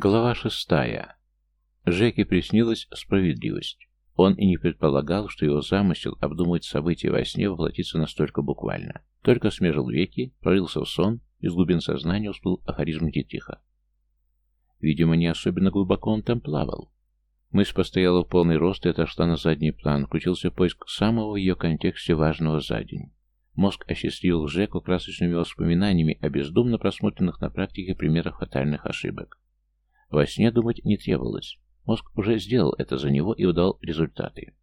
Глава шестая. Жеке приснилась справедливость. Он и не предполагал, что его замысел обдумывать события во сне воплотится настолько буквально. Только смежил веки, пролился в сон, из глубин сознания всплыл афоризм Дитриха. Видимо, не особенно глубоко он там плавал. Мысль постояла в полный рост и отошла на задний план, включился поиск самого ее контексте важного за день. Мозг осчастливил Жеку красочными воспоминаниями о бездумно просмотренных на практике примерах фатальных ошибок. Во сне думать не требовалось. Мозг уже сделал это за него и удал результаты.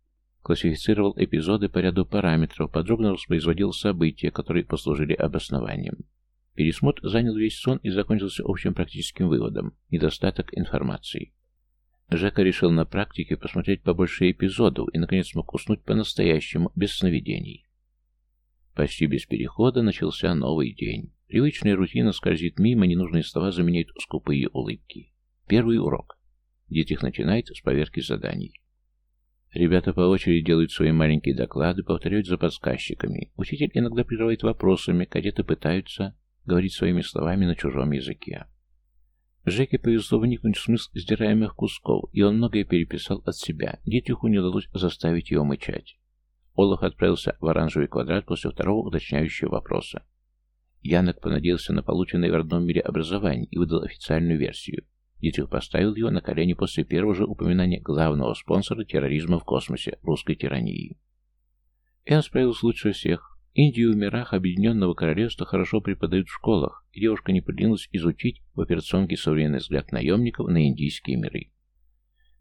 Классифицировал эпизоды по ряду параметров, подробно воспроизводил события, которые послужили обоснованием. Пересмотр занял весь сон и закончился общим практическим выводом – недостаток информации. Жека решил на практике посмотреть побольше эпизодов и, наконец, смог уснуть по-настоящему, без сновидений. Почти без перехода начался новый день. Привычная рутина скользит мимо, ненужные слова заменяют скупые улыбки. Первый урок. Детих начинает с поверки заданий. Ребята по очереди делают свои маленькие доклады, повторяют за подсказчиками. Учитель иногда прерывает вопросами, кадеты пытаются говорить своими словами на чужом языке. Жеке повезло вникнуть в смысл сдираемых кусков, и он многое переписал от себя. Дитриху не удалось заставить его мычать. Олаф отправился в оранжевый квадрат после второго уточняющего вопроса. Янок понадеялся на полученное в родном мире образование и выдал официальную версию. Дитрих поставил его на колени после первого же упоминания главного спонсора терроризма в космосе – русской тирании. Энн справился лучше всех. Индию в мирах Объединенного Королевства хорошо преподают в школах, и девушка не поленилась изучить в операционке современный взгляд наемников на индийские миры.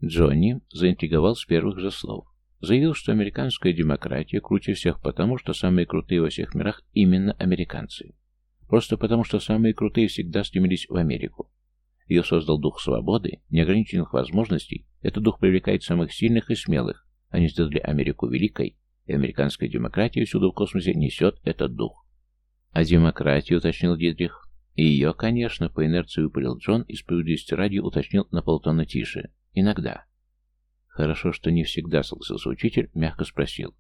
Джонни заинтриговал с первых же слов. Заявил, что американская демократия круче всех потому, что самые крутые во всех мирах именно американцы. Просто потому, что самые крутые всегда стремились в Америку. Ее создал дух свободы, неограниченных возможностей. Этот дух привлекает самых сильных и смелых. Они сделали Америку великой, и американская демократия всюду в космосе несет этот дух. А демократию, уточнил Дитрих. И ее, конечно, по инерции выпалил Джон и справедливости ради уточнил на полтона тише. Иногда. Хорошо, что не всегда, согласился учитель, мягко спросил.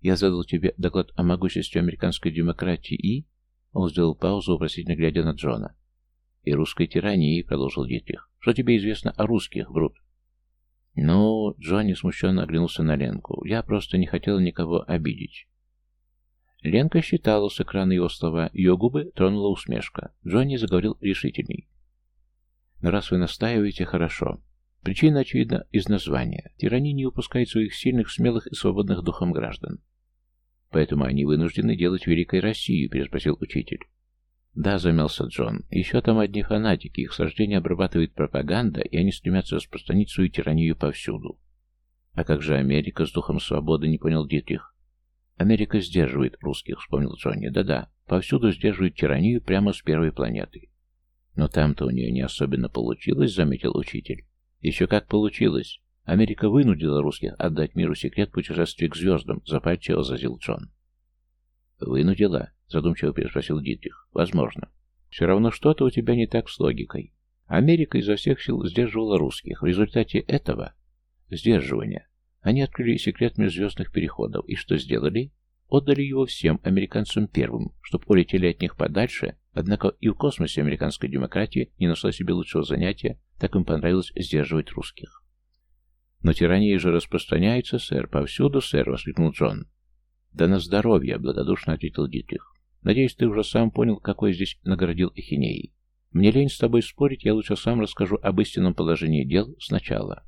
Я задал тебе доклад о могуществе американской демократии и... Он сделал паузу, вопросительно глядя на Джона и русской тирании», — продолжил Дитрих. «Что тебе известно о русских, Брут?» «Ну...» — Джонни смущенно оглянулся на Ленку. «Я просто не хотел никого обидеть». Ленка считала с экрана его слова, ее губы тронула усмешка. Джонни заговорил решительней. «Но раз вы настаиваете, хорошо. Причина, очевидна, из названия. Тирания не упускает своих сильных, смелых и свободных духом граждан. Поэтому они вынуждены делать великой Россию», — переспросил учитель. Да, замялся Джон. Еще там одни фанатики, их сожжение обрабатывает пропаганда, и они стремятся распространить свою тиранию повсюду. А как же Америка с духом свободы, не понял Дитрих. Америка сдерживает русских, вспомнил Джонни. Да-да, повсюду сдерживает тиранию прямо с первой планеты. Но там-то у нее не особенно получилось, заметил учитель. Еще как получилось. Америка вынудила русских отдать миру секрет путешествия к звездам, запальчиво возразил Джон. Вынудила? Задумчиво переспросил Дитрих. Возможно. Все равно что-то у тебя не так с логикой. Америка изо всех сил сдерживала русских. В результате этого сдерживания они открыли секрет межзвездных переходов. И что сделали? Отдали его всем американцам первым, чтобы улетели от них подальше, однако и в космосе американская демократия не нашла себе лучшего занятия, так им понравилось сдерживать русских. «Но тирания же распространяется, сэр, повсюду, сэр!» — воскликнул Джон. «Да на здоровье!» — благодушно ответил Дитрих. Надеюсь, ты уже сам понял, какой здесь наградил Эхинеей. Мне лень с тобой спорить, я лучше сам расскажу об истинном положении дел сначала.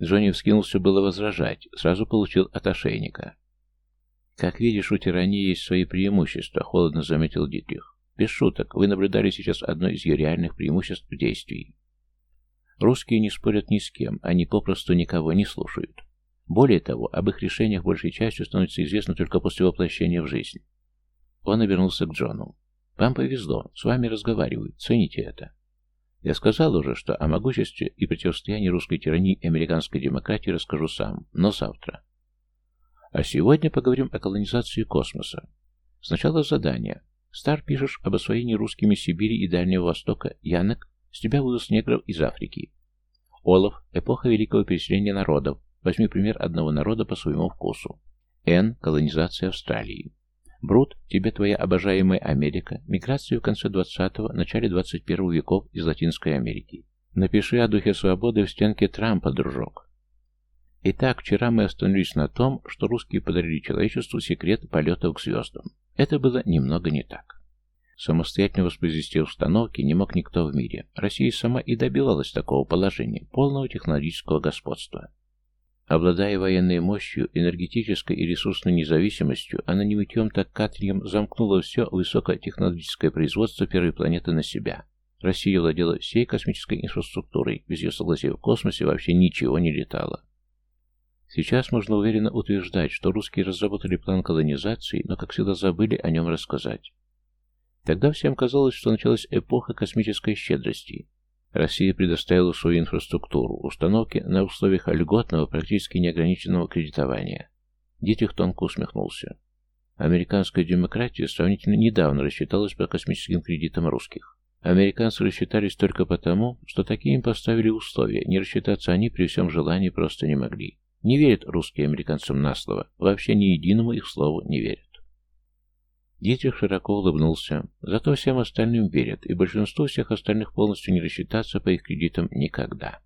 Джонни вскинулся было возражать, сразу получил от ошейника. «Как видишь, у тирании есть свои преимущества», — холодно заметил Дитрих. «Без шуток, вы наблюдали сейчас одно из ее реальных преимуществ в действии. Русские не спорят ни с кем, они попросту никого не слушают. Более того, об их решениях большей частью становится известно только после воплощения в жизнь. Он обернулся к Джону. «Вам повезло, с вами разговаривают, цените это. Я сказал уже, что о могуществе и противостоянии русской тирании и американской демократии расскажу сам, но завтра. А сегодня поговорим о колонизации космоса. Сначала задание. Стар пишешь об освоении русскими Сибири и Дальнего Востока. Янок, с тебя вывоз негров из Африки. Олаф, эпоха великого переселения народов. Возьми пример одного народа по своему вкусу. Н. Колонизация Австралии. Брут, тебе твоя обожаемая Америка, миграция в конце 20-го, начале 21 веков из Латинской Америки. Напиши о духе свободы в стенке Трампа, дружок. Итак, вчера мы остановились на том, что русские подарили человечеству секрет полетов к звездам. Это было немного не так. Самостоятельно воспроизвести установки не мог никто в мире. Россия сама и добивалась такого положения, полного технологического господства. Обладая военной мощью, энергетической и ресурсной независимостью, она не мытьем, так катрем замкнула все высокотехнологическое производство первой планеты на себя. Россия владела всей космической инфраструктурой, без ее согласия в космосе вообще ничего не летало. Сейчас можно уверенно утверждать, что русские разработали план колонизации, но, как всегда, забыли о нем рассказать. Тогда всем казалось, что началась эпоха космической щедрости. Россия предоставила свою инфраструктуру, установки на условиях льготного, практически неограниченного кредитования. Дитрих тонко усмехнулся. Американская демократия сравнительно недавно рассчиталась по космическим кредитам русских. Американцы рассчитались только потому, что такие им поставили условия, не рассчитаться они при всем желании просто не могли. Не верят русские американцам на слово, вообще ни единому их слову не верят. Дитрих широко улыбнулся. Зато всем остальным верят, и большинству всех остальных полностью не рассчитаться по их кредитам никогда.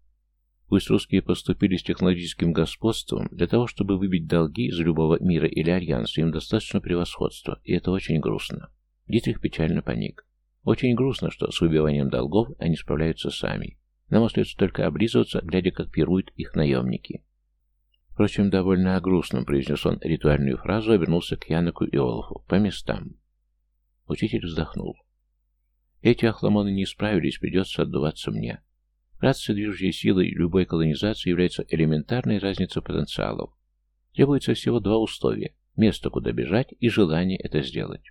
Пусть русские поступили с технологическим господством, для того, чтобы выбить долги из любого мира или альянса, им достаточно превосходства, и это очень грустно. Дитрих печально паник. Очень грустно, что с выбиванием долгов они справляются сами. Нам остается только облизываться, глядя, как пируют их наемники. Впрочем, довольно о грустном, произнес он ритуальную фразу, обернулся к Яноку и Олафу. По местам. Учитель вздохнул. Эти охламоны не справились, придется отдуваться мне. Вкратце, движущей силой любой колонизации является элементарная разница потенциалов. Требуется всего два условия – место, куда бежать, и желание это сделать.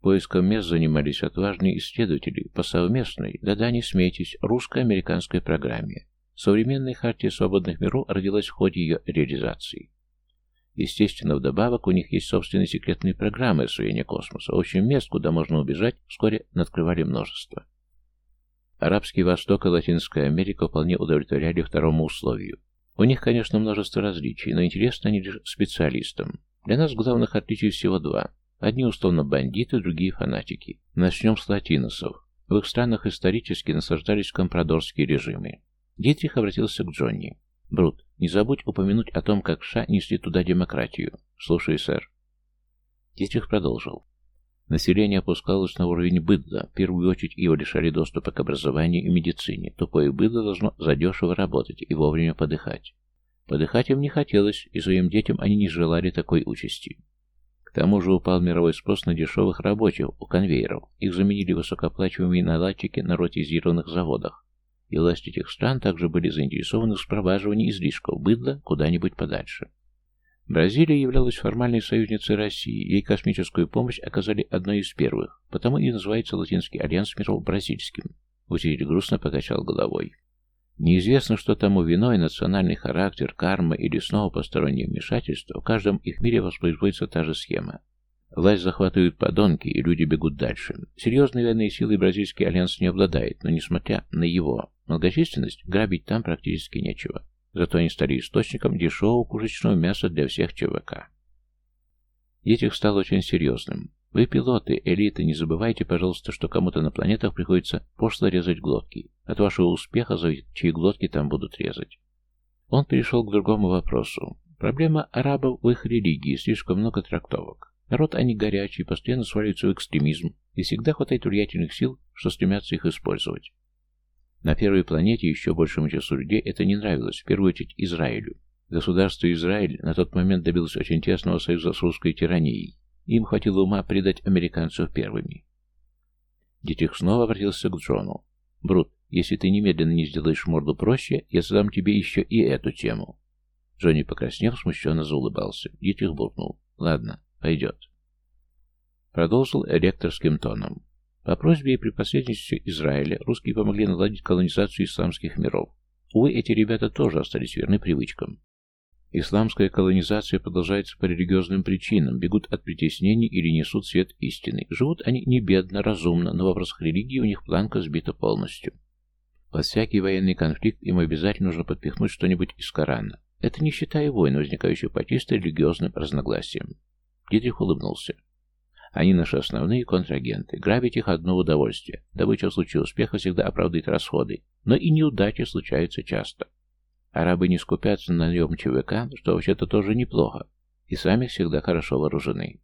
Поиском мест занимались отважные исследователи по совместной, да-да, не смейтесь, русско-американской программе. Современная хартия свободных миров родилась в ходе ее реализации. Естественно, вдобавок у них есть собственные секретные программы освоения космоса. В общем, мест, куда можно убежать, вскоре надкрывали множество. Арабский Восток и Латинская Америка вполне удовлетворяли второму условию. У них, конечно, множество различий, но интересны они лишь специалистам. Для нас главных отличий всего два. Одни условно бандиты, другие фанатики. Начнем с латиносов. В их странах исторически наслаждались компрадорские режимы. Дитрих обратился к Джонни. «Брут, не забудь упомянуть о том, как США несли туда демократию. Слушай, сэр». Дитрих продолжил. Население опускалось на уровень быдла. В первую очередь его лишали доступа к образованию и медицине. Тупое быдло должно задешево работать и вовремя подыхать. Подыхать им не хотелось, и своим детям они не желали такой участи. К тому же упал мировой спрос на дешевых рабочих у конвейеров. Их заменили высокооплачиваемые наладчики на ротизированных заводах и власти этих стран также были заинтересованы в спроваживании излишков быдла куда-нибудь подальше. Бразилия являлась формальной союзницей России, ей космическую помощь оказали одной из первых, потому и называется Латинский альянс миров бразильским. Учитель грустно покачал головой. Неизвестно, что тому виной, национальный характер, карма или снова постороннее вмешательство, в каждом их мире воспроизводится та же схема. Власть захватывают подонки, и люди бегут дальше. Серьезной военной силой бразильский альянс не обладает, но несмотря на его многочисленность, грабить там практически нечего. Зато они стали источником дешевого пушечного мяса для всех ЧВК. Етих стал очень серьезным. Вы, пилоты, элиты, не забывайте, пожалуйста, что кому-то на планетах приходится пошло резать глотки. От вашего успеха зависит, чьи глотки там будут резать. Он перешел к другому вопросу. Проблема арабов в их религии, слишком много трактовок. Народ они горячий, постоянно сваливаются в экстремизм, и всегда хватает влиятельных сил, что стремятся их использовать. На первой планете еще большему числу людей это не нравилось, в первую очередь Израилю. Государство Израиль на тот момент добилось очень тесного союза с русской тиранией. Им хватило ума предать американцев первыми. Дитрих снова обратился к Джону. «Брут, если ты немедленно не сделаешь морду проще, я задам тебе еще и эту тему». Джонни, покраснев, смущенно заулыбался. Дитрих буркнул. «Ладно, Пойдет. Продолжил ректорским тоном. По просьбе и при посредничестве Израиля русские помогли наладить колонизацию исламских миров. Увы, эти ребята тоже остались верны привычкам. Исламская колонизация продолжается по религиозным причинам, бегут от притеснений или несут свет истины. Живут они не бедно, разумно, но в вопросах религии у них планка сбита полностью. Под всякий военный конфликт им обязательно нужно подпихнуть что-нибудь из Корана. Это не считая войн, возникающих по чисто религиозным разногласиям. Дитрих улыбнулся. Они наши основные контрагенты. Грабить их одно удовольствие. Добыча в случае успеха всегда оправдывает расходы. Но и неудачи случаются часто. Арабы не скупятся на наем ЧВК, что вообще-то тоже неплохо. И сами всегда хорошо вооружены.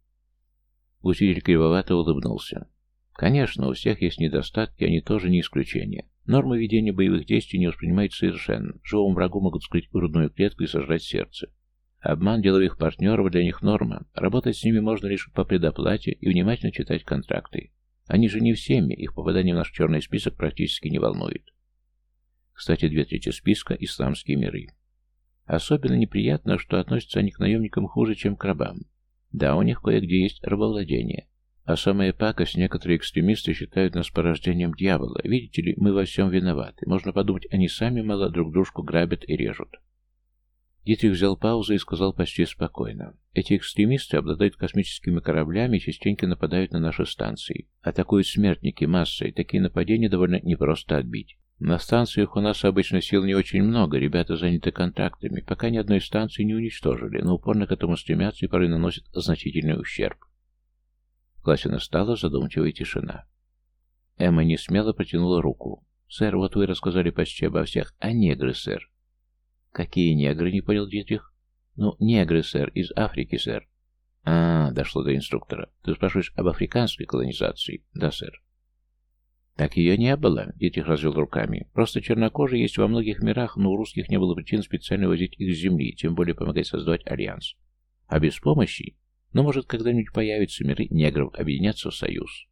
Учитель кривовато улыбнулся. Конечно, у всех есть недостатки, они тоже не исключение. Нормы ведения боевых действий не воспринимают совершенно. Живому врагу могут вскрыть грудную клетку и сожрать сердце. Обман деловых партнеров для них норма. Работать с ними можно лишь по предоплате и внимательно читать контракты. Они же не всеми, их попадание в наш черный список практически не волнует. Кстати, две трети списка – исламские миры. Особенно неприятно, что относятся они к наемникам хуже, чем к рабам. Да, у них кое-где есть рабовладение. А самая пакость, некоторые экстремисты считают нас порождением дьявола. Видите ли, мы во всем виноваты. Можно подумать, они сами мало друг дружку грабят и режут. Дитрих взял паузу и сказал почти спокойно. Эти экстремисты обладают космическими кораблями и частенько нападают на наши станции. Атакуют смертники массой. Такие нападения довольно непросто отбить. На станциях у нас обычно сил не очень много, ребята заняты контрактами. Пока ни одной станции не уничтожили, но упорно к этому стремятся и порой наносят значительный ущерб. В классе настала задумчивая тишина. Эмма не смело протянула руку. «Сэр, вот вы рассказали почти обо всех. А негры, сэр?» «Какие негры?» — не понял Дитрих. «Ну, негры, сэр, из Африки, сэр». «А, дошло до инструктора. Ты спрашиваешь об африканской колонизации?» «Да, сэр». «Так ее не было», — Дитрих развел руками. «Просто чернокожие есть во многих мирах, но у русских не было причин специально возить их с земли, тем более помогать создавать альянс. А без помощи? Ну, может, когда-нибудь появятся миры негров, объединятся в союз».